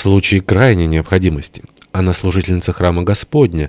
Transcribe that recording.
в случае крайней необходимости. Она служительница храма Господня,